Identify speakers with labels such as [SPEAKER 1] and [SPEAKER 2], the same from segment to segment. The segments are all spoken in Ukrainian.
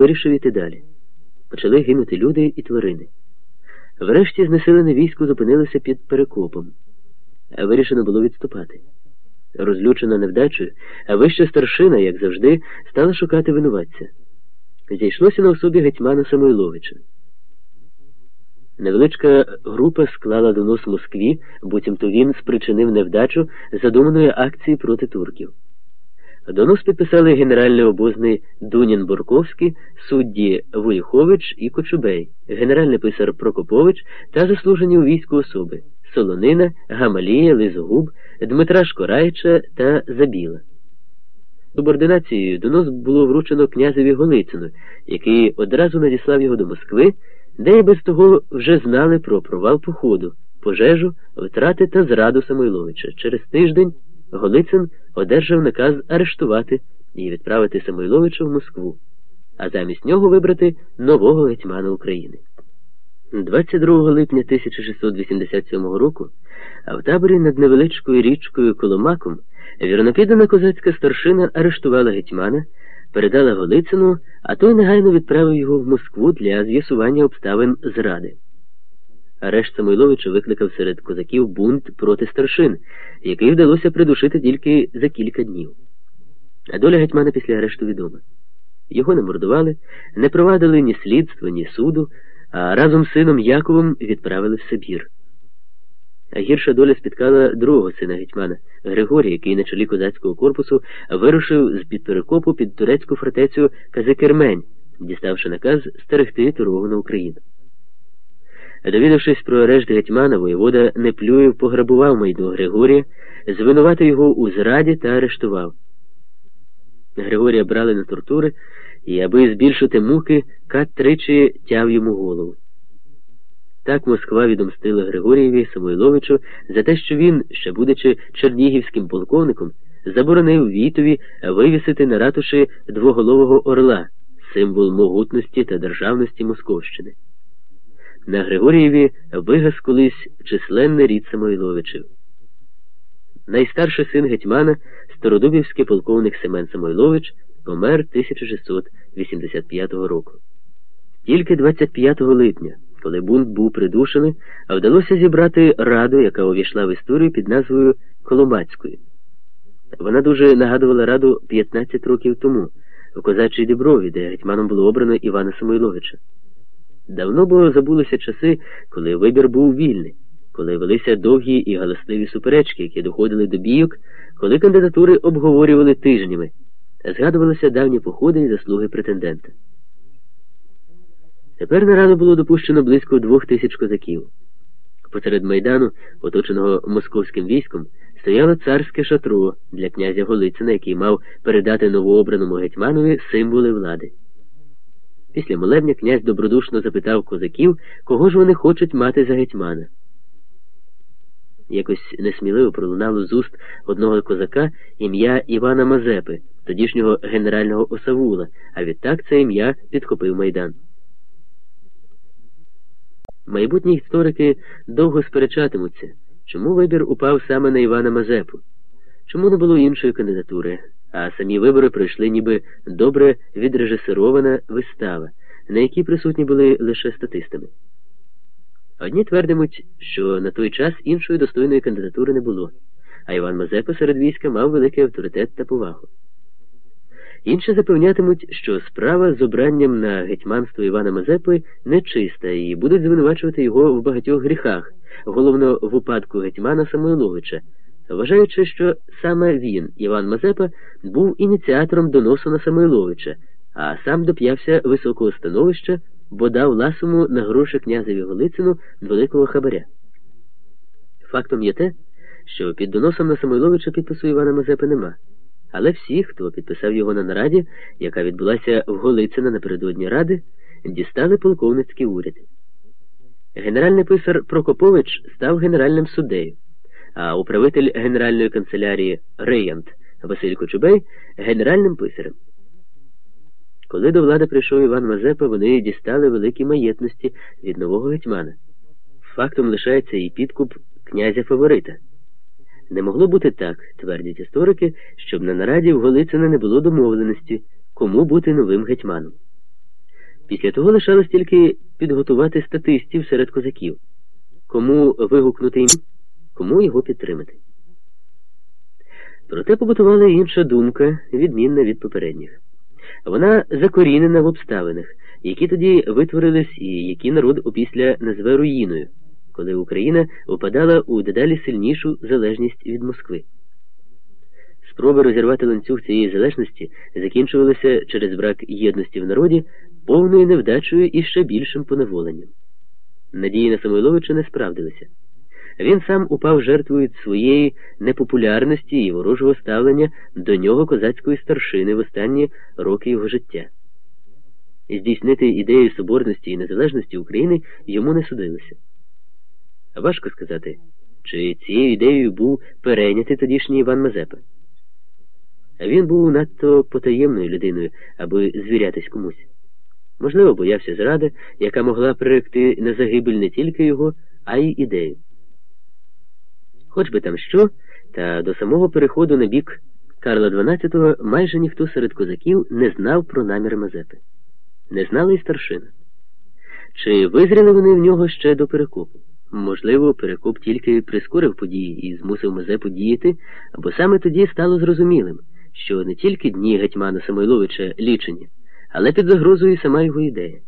[SPEAKER 1] вирішив іти далі. Почали гинути люди і тварини. Врешті знесилене військо зупинилося під перекопом, вирішено було відступати. Розлючена невдачею, а вища старшина, як завжди, стала шукати винуватця. Зійшлося на особі гетьмана Самойловича. Невеличка група склала донос Москві, буцімто він спричинив невдачу задуманої акції проти турків. Донос підписали генеральний обозний Дунін Бурковський, судді Войхович і Кочубей, генеральний писар Прокопович та заслужені у війську особи Солонина, Гамалія, Лизогуб, Дмитра Шкораєча та Забіла. Субординацією донос було вручено князеві Голицину, який одразу надіслав його до Москви, де й без того вже знали про провал походу, пожежу, втрати та зраду Самойловича. Через тиждень Голицин одержав наказ арештувати і відправити Самойловича в Москву, а замість нього вибрати нового гетьмана України. 22 липня 1687 року, в таборі над невеличкою річкою Коломаком вірнопідана козацька старшина арештувала гетьмана, передала Голицину, а той негайно відправив його в Москву для з'ясування обставин зради. Арешт Самойловича викликав серед козаків бунт проти старшин, який вдалося придушити тільки за кілька днів. А доля гетьмана після арешту відома. Його не мордували, не провадили ні слідства, ні суду, а разом з сином Яковом відправили в Сибір. А гірша доля спіткала другого сина гетьмана Григорія, який на чолі козацького корпусу вирушив з під перекопу під турецьку фортецю Казикермень, діставши наказ стерегти торгову Україну. Довідавшись про арешт гетьмана, воєвода Неплюєв пограбував майду Григорія, звинуватив його у зраді та арештував. Григорія брали на тортури, і, аби збільшити муки, кат тричі тяв йому голову. Так Москва відомстила Григорієві Самойловичу за те, що він, ще будучи чернігівським полковником, заборонив Вітові вивісити на ратуші двоголового орла, символ могутності та державності Московщини. На Григорієві вигас колись численний рід Самойловичів. Найстарший син гетьмана, стародубівський полковник Семен Самойлович, помер 1685 року. Тільки 25 липня, коли бунт був придушений, вдалося зібрати раду, яка увійшла в історію під назвою Коломацькою. Вона дуже нагадувала раду 15 років тому у козачій Діброві, де гетьманом було обрано Івана Самойловича. Давно було забулися часи, коли вибір був вільний, коли велися довгі і галасливі суперечки, які доходили до бійок, коли кандидатури обговорювали тижнями, згадувалися давні походи і заслуги претендента. Тепер на раду було допущено близько двох тисяч козаків. Посеред майдану, оточеного московським військом, стояло царське шатро для князя Голицина, який мав передати новообраному гетьманові символи влади. Після молебня князь добродушно запитав козаків, кого ж вони хочуть мати за гетьмана. Якось несміливо пролунало з уст одного козака ім'я Івана Мазепи, тодішнього генерального осавула, а відтак це ім'я підхопив майдан. Майбутні історики довго сперечатимуться, чому вибір упав саме на Івана Мазепу, чому не було іншої кандидатури а самі вибори пройшли ніби добре відрежисерована вистава, на якій присутні були лише статистами. Одні твердимуть, що на той час іншої достойної кандидатури не було, а Іван Мазепа серед війська мав великий авторитет та повагу. Інші запевнятимуть, що справа з обранням на гетьманство Івана Мазепи нечиста і будуть звинувачувати його в багатьох гріхах, головно в упадку гетьмана Самойловича вважаючи, що саме він, Іван Мазепа, був ініціатором доносу на Самойловича, а сам доп'явся високого становища, бо дав ласому на гроші князеві Голицину великого хабаря. Фактом є те, що під доносом на Самойловича підпису Івана Мазепи нема. Але всі, хто підписав його на нараді, яка відбулася в Голицина напередодні ради, дістали полковницький уряд. Генеральний писар Прокопович став генеральним суддею а управитель Генеральної канцелярії Реянт Василь Кочубей генеральним писарем. Коли до влади прийшов Іван Мазепа, вони дістали великі маєтності від нового гетьмана. Фактом лишається і підкуп князя Фаворита. Не могло бути так, твердять історики, щоб на нараді в Голицина не було домовленості, кому бути новим гетьманом. Після того лишалось тільки підготувати статистів серед козаків, кому вигукнути ім, кому його підтримати. Проте побутувала інша думка, відмінна від попередніх. Вона закорінена в обставинах, які тоді витворились і які народ опісля назве руїною, коли Україна опадала у дедалі сильнішу залежність від Москви. Спроби розірвати ланцюг цієї залежності закінчувалися через брак єдності в народі повною невдачею і ще більшим поневоленням. Надії на Самойловича не справдилися. Він сам упав жертвою своєї непопулярності і ворожого ставлення до нього козацької старшини в останні роки його життя. Здійснити ідею соборності і незалежності України йому не судилося. Важко сказати, чи цією ідеєю був перейнятий тодішній Іван Мазепа. Він був надто потаємною людиною, аби звірятись комусь. Можливо, боявся зради, яка могла приректи на загибель не тільки його, а й ідею. Хоч би там що, та до самого переходу на бік Карла XII майже ніхто серед козаків не знав про намір Мазепи. Не знали й старшина. Чи визріли вони в нього ще до перекопу? Можливо, перекоп тільки прискорив події і змусив Мазепу діяти, або саме тоді стало зрозумілим, що не тільки дні гетьмана Самойловича лічені, але під загрозою сама його ідея.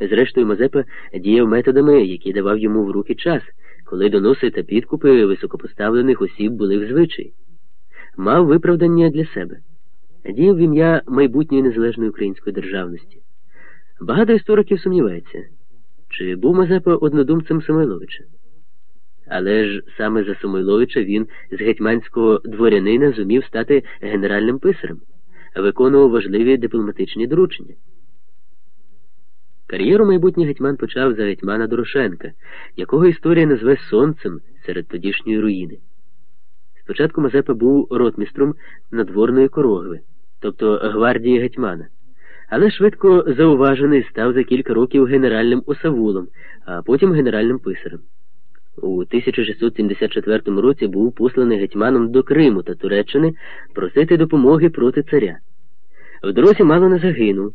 [SPEAKER 1] Зрештою, Мазепа діяв методами, які давав йому в руки час коли доноси та підкупи високопоставлених осіб були в звичаї, мав виправдання для себе, діяв в ім'я майбутньої незалежної української державності. Багато істориків сумнівається, чи був Мазепа однодумцем Самойловича. Але ж саме за Самойловича він з гетьманського дворянина зумів стати генеральним писарем, виконував важливі дипломатичні доручення. Кар'єру майбутній гетьман почав за гетьмана Дорошенка, якого історія назве сонцем серед тодішньої руїни. Спочатку Мазепа був ротмістром надворної корогви, тобто гвардії гетьмана, але швидко зауважений став за кілька років генеральним осавулом, а потім генеральним писарем. У 1674 році був посланий гетьманом до Криму та Туреччини просити допомоги проти царя. В дорозі мало не загинув.